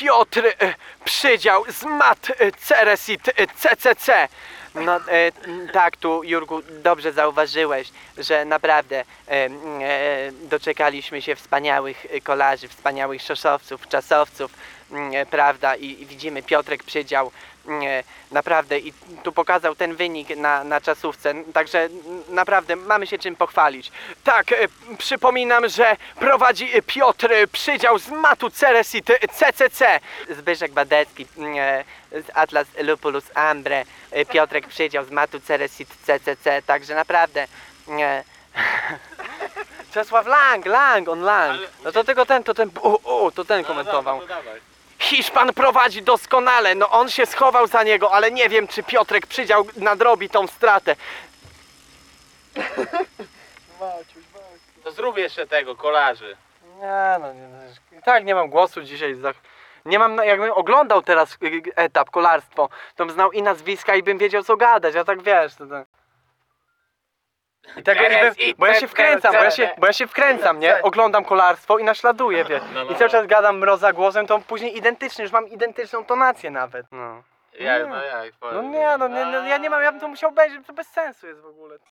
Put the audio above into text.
Piotr e, Przydział z mat e, Ceresit e, CCC. No e, tak, tu Jurku, dobrze zauważyłeś, że naprawdę e, e, doczekaliśmy się wspaniałych e, kolarzy, wspaniałych szosowców, czasowców, e, prawda? I, I widzimy Piotrek Przydział m, e, naprawdę i tu pokazał ten wynik na, na czasówce, także naprawdę mamy się czym pochwalić. Tak, e, przypominam, że prowadzi e, Piotr e, Przydział z Matu Ceresit e, CCC. Zbyszek Badecki m, e, z Atlas Lupulus Ambre, e, Piotrek Przydział z Matu Ceresit CCC, także naprawdę... e, Czesław Lang, Lang, on Lang. No to tylko ten, to ten, o, o, to ten komentował. Hiszpan prowadzi doskonale, no on się schował za niego, ale nie wiem czy Piotrek Przydział nadrobi tą stratę. To zrób jeszcze tego, kolarzy. Nie no, nie, no, i tak nie mam głosu dzisiaj. Za... Nie mam, na- jakbym oglądał teraz y, y, etap, kolarstwo, to bym znał i nazwiska i bym wiedział co gadać, a tak wiesz, to, to... I tego, i bym, bo ja się wkręcam, bo ja się, bo ja się wkręcam, nie? Oglądam kolarstwo i naśladuję, wiesz. No, no, I cały no. czas gadam mroza głosem, to później identyczny, już mam identyczną tonację nawet. No. Nie. no jak? No nie, no nie, no, ja nie mam, ja bym to musiał obejrzeć, to bez sensu jest w ogóle.